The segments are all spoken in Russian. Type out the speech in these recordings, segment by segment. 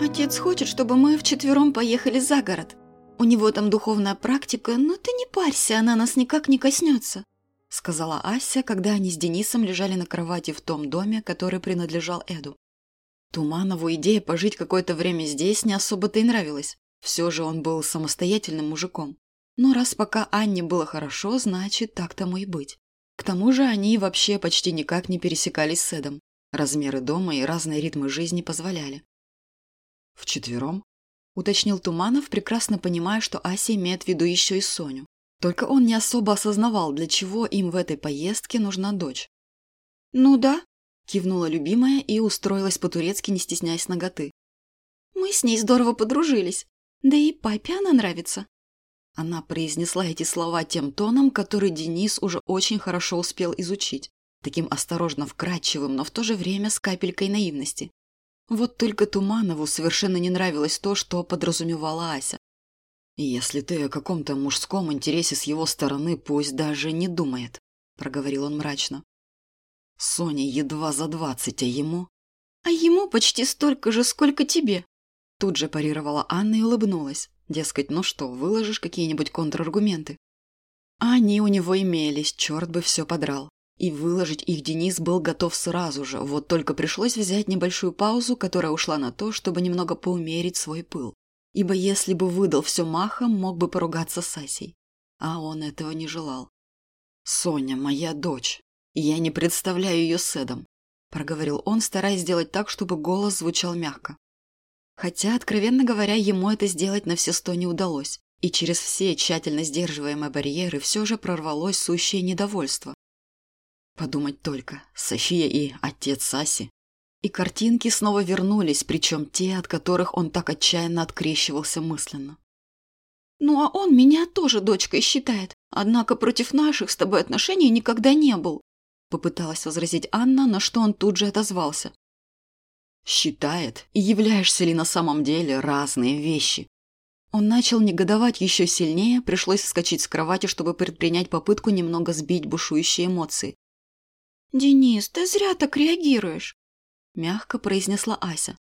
Отец хочет, чтобы мы вчетвером поехали за город. У него там духовная практика, но ты не парься, она нас никак не коснется», сказала Ася, когда они с Денисом лежали на кровати в том доме, который принадлежал Эду. Туманову идея пожить какое-то время здесь не особо-то и нравилась. Все же он был самостоятельным мужиком. Но раз пока Анне было хорошо, значит, так тому и быть. К тому же они вообще почти никак не пересекались с Эдом. Размеры дома и разные ритмы жизни позволяли. «Вчетвером?» – уточнил Туманов, прекрасно понимая, что Ася имеет в виду еще и Соню. Только он не особо осознавал, для чего им в этой поездке нужна дочь. «Ну да», – кивнула любимая и устроилась по-турецки, не стесняясь ноготы. «Мы с ней здорово подружились. Да и папе она нравится». Она произнесла эти слова тем тоном, который Денис уже очень хорошо успел изучить, таким осторожно вкрадчивым, но в то же время с капелькой наивности. Вот только Туманову совершенно не нравилось то, что подразумевала Ася. «Если ты о каком-то мужском интересе с его стороны, пусть даже не думает», – проговорил он мрачно. «Соня едва за двадцать, а ему...» «А ему почти столько же, сколько тебе», – тут же парировала Анна и улыбнулась. Дескать, ну что, выложишь какие-нибудь контраргументы? А они у него имелись, черт бы все подрал. И выложить их Денис был готов сразу же, вот только пришлось взять небольшую паузу, которая ушла на то, чтобы немного поумерить свой пыл. Ибо если бы выдал все махом, мог бы поругаться с Асей. А он этого не желал. «Соня, моя дочь. Я не представляю ее с Эдом», – проговорил он, стараясь сделать так, чтобы голос звучал мягко. Хотя, откровенно говоря, ему это сделать на все сто не удалось, и через все тщательно сдерживаемые барьеры все же прорвалось сущее недовольство. Подумать только, София и отец Саси. И картинки снова вернулись, причем те, от которых он так отчаянно открещивался мысленно. «Ну а он меня тоже дочкой считает, однако против наших с тобой отношений никогда не был», попыталась возразить Анна, на что он тут же отозвался. Считает, и являешься ли на самом деле разные вещи. Он начал негодовать еще сильнее, пришлось вскочить с кровати, чтобы предпринять попытку немного сбить бушующие эмоции. «Денис, ты зря так реагируешь», – мягко произнесла Ася.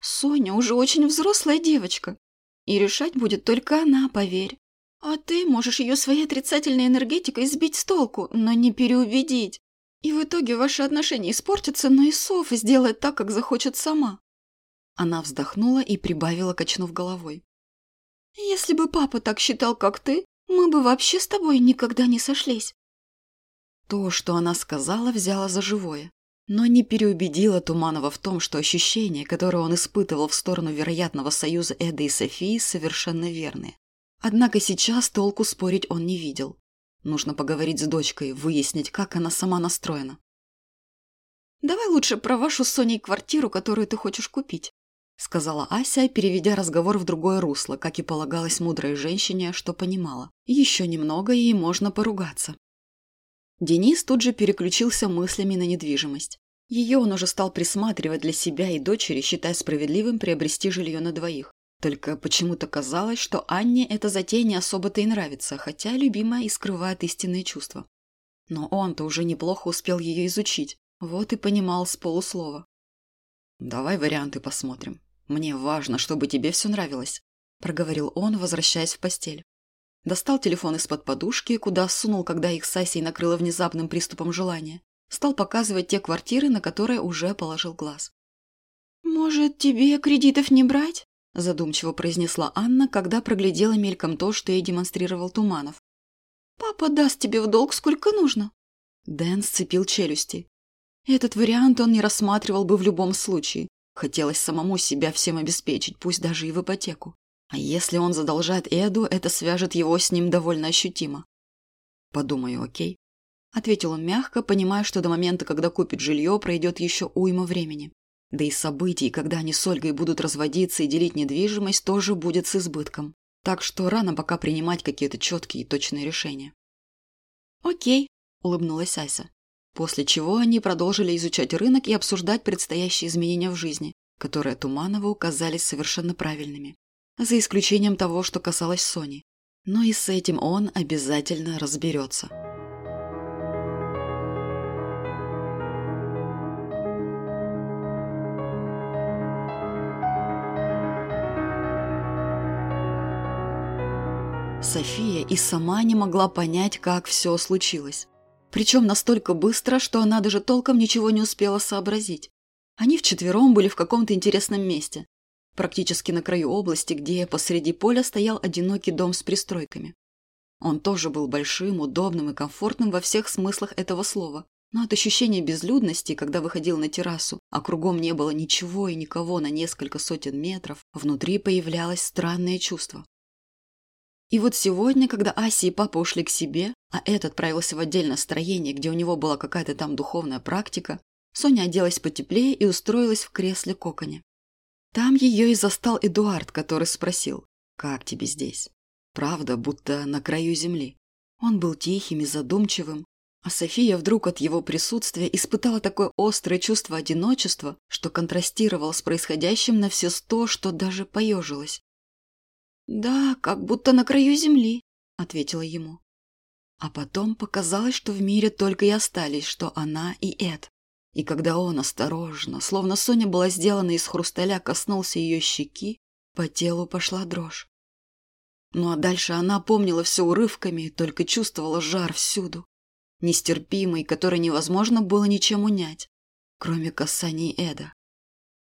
«Соня уже очень взрослая девочка, и решать будет только она, поверь. А ты можешь ее своей отрицательной энергетикой сбить с толку, но не переубедить. И в итоге ваши отношения испортятся, но и Софа сделает так, как захочет сама. Она вздохнула и прибавила, качнув головой. Если бы папа так считал, как ты, мы бы вообще с тобой никогда не сошлись. То, что она сказала, взяла за живое, но не переубедила Туманова в том, что ощущения, которые он испытывал в сторону вероятного союза Эды и Софии, совершенно верные. Однако сейчас толку спорить он не видел. Нужно поговорить с дочкой, выяснить, как она сама настроена. «Давай лучше про вашу с Соней квартиру, которую ты хочешь купить», сказала Ася, переведя разговор в другое русло, как и полагалось мудрой женщине, что понимала. Еще немного, и можно поругаться. Денис тут же переключился мыслями на недвижимость. Ее он уже стал присматривать для себя и дочери, считая справедливым приобрести жилье на двоих. Только почему-то казалось, что Анне эта затея не особо-то и нравится, хотя любимая и скрывает истинные чувства. Но он-то уже неплохо успел ее изучить, вот и понимал с полуслова. «Давай варианты посмотрим. Мне важно, чтобы тебе все нравилось», – проговорил он, возвращаясь в постель. Достал телефон из-под подушки, куда сунул, когда их с Асей накрыло внезапным приступом желания. Стал показывать те квартиры, на которые уже положил глаз. «Может, тебе кредитов не брать?» задумчиво произнесла Анна, когда проглядела мельком то, что ей демонстрировал Туманов. «Папа даст тебе в долг сколько нужно». Дэн сцепил челюсти. Этот вариант он не рассматривал бы в любом случае. Хотелось самому себя всем обеспечить, пусть даже и в ипотеку. А если он задолжает Эду, это свяжет его с ним довольно ощутимо. «Подумаю, окей?» Ответил он мягко, понимая, что до момента, когда купит жилье, пройдет еще уйма времени. Да и событий, когда они с Ольгой будут разводиться и делить недвижимость, тоже будет с избытком. Так что рано пока принимать какие-то четкие и точные решения. «Окей», – улыбнулась Ася. После чего они продолжили изучать рынок и обсуждать предстоящие изменения в жизни, которые Туманову казались совершенно правильными за исключением того, что касалось Сони. Но и с этим он обязательно разберется. София и сама не могла понять, как все случилось. Причем настолько быстро, что она даже толком ничего не успела сообразить. Они вчетвером были в каком-то интересном месте практически на краю области, где посреди поля стоял одинокий дом с пристройками. Он тоже был большим, удобным и комфортным во всех смыслах этого слова. Но от ощущения безлюдности, когда выходил на террасу, а кругом не было ничего и никого на несколько сотен метров, внутри появлялось странное чувство. И вот сегодня, когда Ася и папа ушли к себе, а этот отправился в отдельное строение, где у него была какая-то там духовная практика, Соня оделась потеплее и устроилась в кресле коконе. Там ее и застал Эдуард, который спросил, «Как тебе здесь?» Правда, будто на краю земли. Он был тихим и задумчивым, а София вдруг от его присутствия испытала такое острое чувство одиночества, что контрастировало с происходящим на все сто, что даже поежилась. «Да, как будто на краю земли», — ответила ему. А потом показалось, что в мире только и остались, что она и Эд. И когда он осторожно, словно Соня была сделана из хрусталя, коснулся ее щеки, по телу пошла дрожь. Ну а дальше она помнила все урывками, только чувствовала жар всюду нестерпимый, который невозможно было ничем унять, кроме касаний Эда.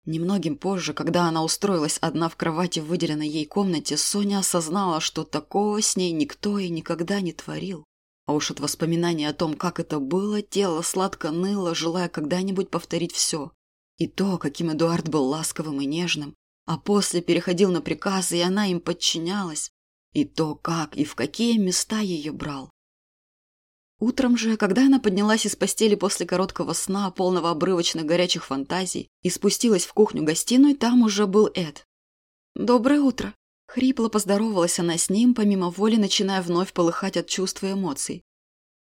Немногим позже, когда она устроилась одна в кровати в выделенной ей комнате, Соня осознала, что такого с ней никто и никогда не творил. А уж от воспоминаний о том, как это было, тело сладко ныло, желая когда-нибудь повторить все. И то, каким Эдуард был ласковым и нежным, а после переходил на приказы, и она им подчинялась. И то, как и в какие места ее брал. Утром же, когда она поднялась из постели после короткого сна, полного обрывочных горячих фантазий, и спустилась в кухню-гостиную, там уже был Эд. «Доброе утро!» Хрипло поздоровалась она с ним, помимо воли начиная вновь полыхать от чувств и эмоций.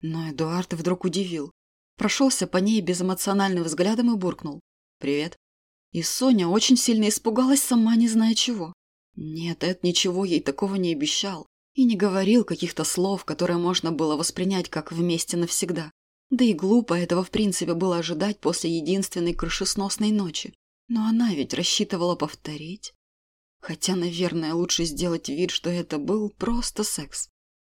Но Эдуард вдруг удивил. Прошелся по ней безэмоциональным взглядом и буркнул. «Привет». И Соня очень сильно испугалась, сама не зная чего. Нет, Эд ничего ей такого не обещал и не говорил каких-то слов, которые можно было воспринять как вместе навсегда. Да и глупо этого в принципе было ожидать после единственной крышесносной ночи. Но она ведь рассчитывала повторить. Хотя, наверное, лучше сделать вид, что это был просто секс.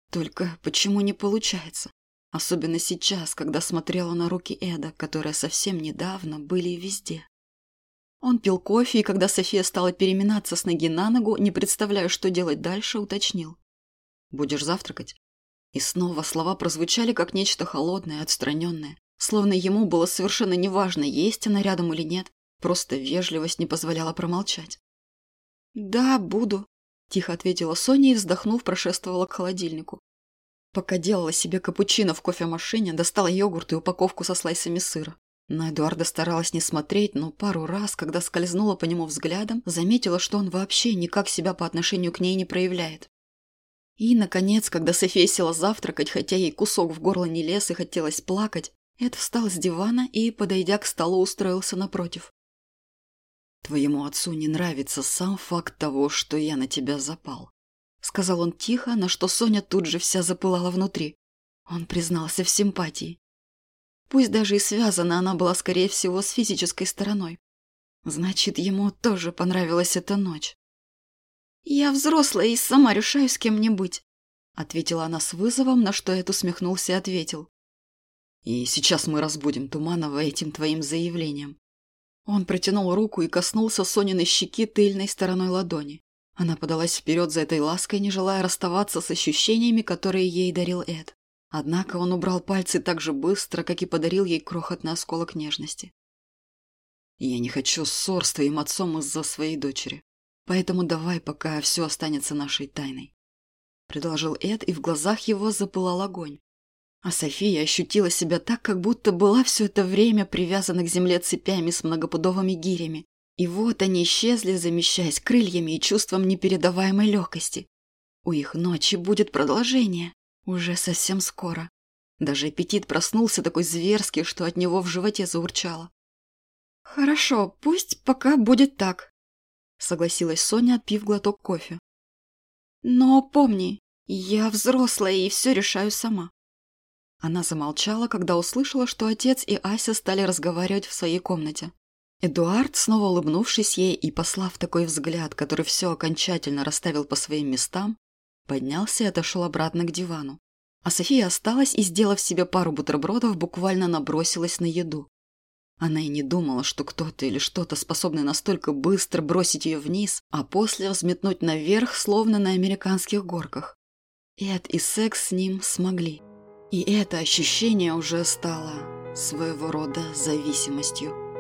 Только почему не получается? Особенно сейчас, когда смотрела на руки Эда, которые совсем недавно были везде. Он пил кофе, и когда София стала переминаться с ноги на ногу, не представляя, что делать дальше, уточнил. Будешь завтракать?» И снова слова прозвучали как нечто холодное, отстраненное, словно ему было совершенно неважно, есть она рядом или нет, просто вежливость не позволяла промолчать. «Да, буду», – тихо ответила Соня и, вздохнув, прошествовала к холодильнику. Пока делала себе капучино в кофемашине, достала йогурт и упаковку со слайсами сыра. На Эдуарда старалась не смотреть, но пару раз, когда скользнула по нему взглядом, заметила, что он вообще никак себя по отношению к ней не проявляет. И, наконец, когда София села завтракать, хотя ей кусок в горло не лез и хотелось плакать, Эд встал с дивана и, подойдя к столу, устроился напротив. «Твоему отцу не нравится сам факт того, что я на тебя запал», — сказал он тихо, на что Соня тут же вся запылала внутри. Он признался в симпатии. Пусть даже и связана она была, скорее всего, с физической стороной. Значит, ему тоже понравилась эта ночь. «Я взрослая и сама решаю, с кем мне быть», — ответила она с вызовом, на что Эд усмехнулся и ответил. «И сейчас мы разбудим Туманова этим твоим заявлением». Он протянул руку и коснулся Сониной щеки тыльной стороной ладони. Она подалась вперед за этой лаской, не желая расставаться с ощущениями, которые ей дарил Эд. Однако он убрал пальцы так же быстро, как и подарил ей крохотный осколок нежности. «Я не хочу ссор с твоим отцом из-за своей дочери. Поэтому давай, пока все останется нашей тайной. Предложил Эд, и в глазах его запылал огонь. А София ощутила себя так, как будто была все это время привязана к земле цепями с многопудовыми гирями. И вот они исчезли, замещаясь крыльями и чувством непередаваемой легкости. У их ночи будет продолжение. Уже совсем скоро. Даже аппетит проснулся такой зверский, что от него в животе заурчало. «Хорошо, пусть пока будет так», согласилась Соня, отпив глоток кофе. Но помни, я взрослая и все решаю сама. Она замолчала, когда услышала, что отец и Ася стали разговаривать в своей комнате. Эдуард, снова улыбнувшись ей и послав такой взгляд, который все окончательно расставил по своим местам, поднялся и отошел обратно к дивану. А София осталась и, сделав себе пару бутербродов, буквально набросилась на еду. Она и не думала, что кто-то или что-то способны настолько быстро бросить ее вниз, а после взметнуть наверх, словно на американских горках. Эд и секс с ним смогли. И это ощущение уже стало своего рода зависимостью.